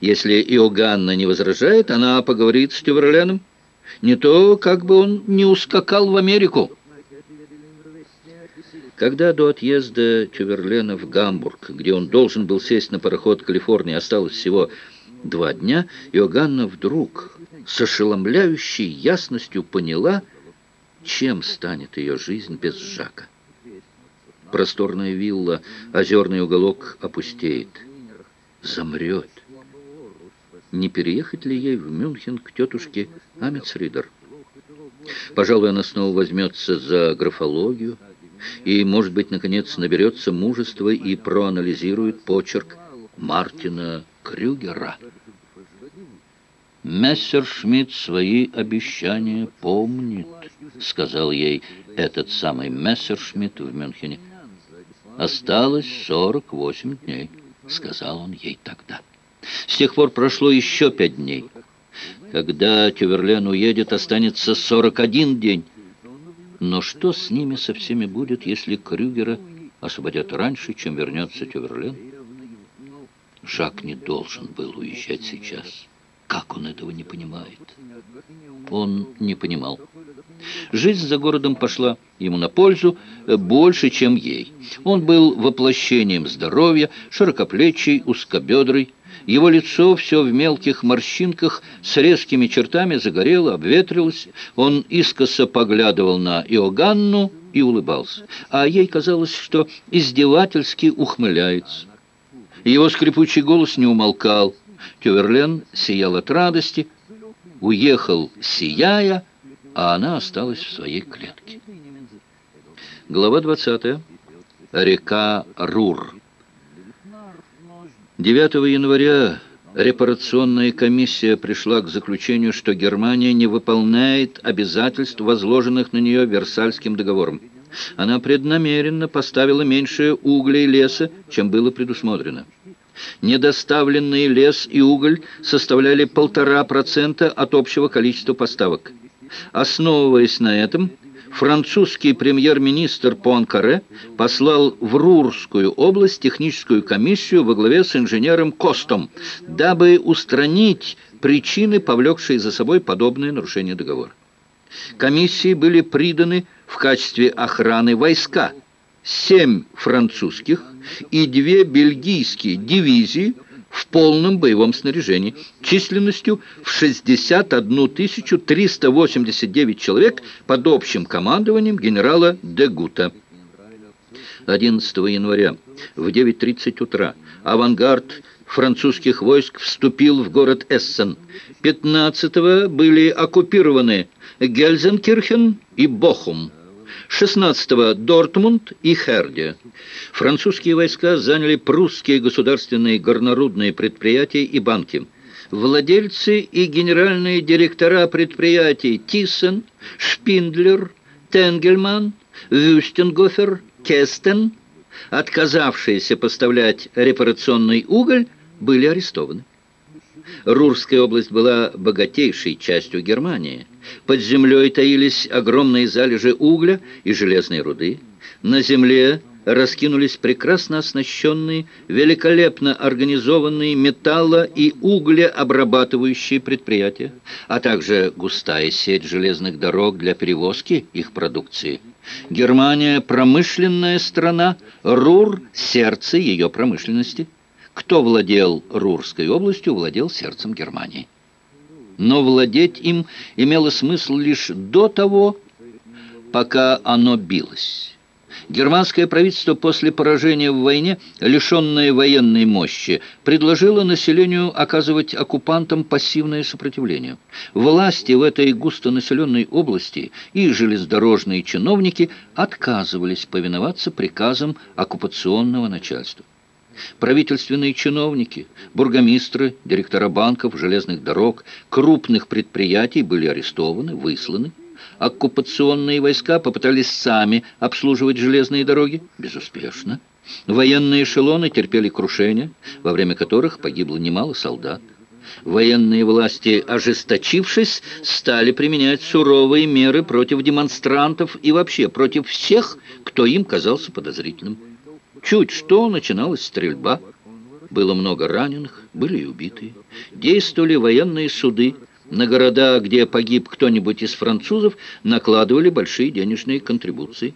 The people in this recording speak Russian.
Если Иоганна не возражает, она поговорит с Тюверленом. Не то, как бы он не ускакал в Америку. Когда до отъезда Тюверлена в Гамбург, где он должен был сесть на пароход Калифорнии, осталось всего два дня, Иоганна вдруг с ошеломляющей ясностью поняла, чем станет ее жизнь без Жака. Просторная вилла, озерный уголок опустеет, замрет. Не переехать ли ей в Мюнхен к тетушке Амитсридер? Пожалуй, она снова возьмется за графологию и, может быть, наконец наберется мужества и проанализирует почерк Мартина Крюгера. «Мессершмитт свои обещания помнит», — сказал ей этот самый Мессершмитт в Мюнхене. «Осталось 48 дней», — сказал он ей тогда. С тех пор прошло еще пять дней. Когда Тюверлен уедет, останется 41 день. Но что с ними со всеми будет, если Крюгера освободят раньше, чем вернется Тюверлен? Жак не должен был уезжать сейчас. Как он этого не понимает? Он не понимал. Жизнь за городом пошла ему на пользу э, больше, чем ей. Он был воплощением здоровья, широкоплечий, узкобедрый. Его лицо все в мелких морщинках с резкими чертами загорело, обветрилось. Он искоса поглядывал на Иоганну и улыбался. А ей казалось, что издевательски ухмыляется. Его скрипучий голос не умолкал. Тюверлен сиял от радости, уехал сияя, а она осталась в своей клетке. Глава 20. Река Рур. 9 января репарационная комиссия пришла к заключению, что Германия не выполняет обязательств, возложенных на нее Версальским договором. Она преднамеренно поставила меньше угля и леса, чем было предусмотрено. Недоставленные лес и уголь составляли полтора процента от общего количества поставок. Основываясь на этом, французский премьер-министр Пуанкаре послал в Рурскую область техническую комиссию во главе с инженером Костом, дабы устранить причины, повлекшие за собой подобное нарушение договора. Комиссии были приданы в качестве охраны войска – семь французских и две бельгийские дивизии в полном боевом снаряжении, численностью в 61 389 человек под общим командованием генерала Дегута. 11 января в 9.30 утра авангард французских войск вступил в город Эссен. 15 были оккупированы Гельзенкирхен и Бохум. 16-го Дортмунд и Херде. Французские войска заняли прусские государственные горнорудные предприятия и банки. Владельцы и генеральные директора предприятий Тиссен, Шпиндлер, Тенгельман, Вюстенгофер, Кестен, отказавшиеся поставлять репарационный уголь, были арестованы. Рурская область была богатейшей частью Германии. Под землей таились огромные залежи угля и железной руды. На земле раскинулись прекрасно оснащенные, великолепно организованные металло- и углеобрабатывающие предприятия, а также густая сеть железных дорог для перевозки их продукции. Германия – промышленная страна, Рур – сердце ее промышленности – кто владел Рурской областью, владел сердцем Германии. Но владеть им имело смысл лишь до того, пока оно билось. Германское правительство после поражения в войне, лишенное военной мощи, предложило населению оказывать оккупантам пассивное сопротивление. Власти в этой густонаселенной области и железнодорожные чиновники отказывались повиноваться приказам оккупационного начальства. Правительственные чиновники, бургомистры, директора банков, железных дорог, крупных предприятий были арестованы, высланы. Оккупационные войска попытались сами обслуживать железные дороги. Безуспешно. Военные эшелоны терпели крушения, во время которых погибло немало солдат. Военные власти, ожесточившись, стали применять суровые меры против демонстрантов и вообще против всех, кто им казался подозрительным. Чуть что начиналась стрельба. Было много раненых, были и убитые. Действовали военные суды. На города, где погиб кто-нибудь из французов, накладывали большие денежные контрибуции.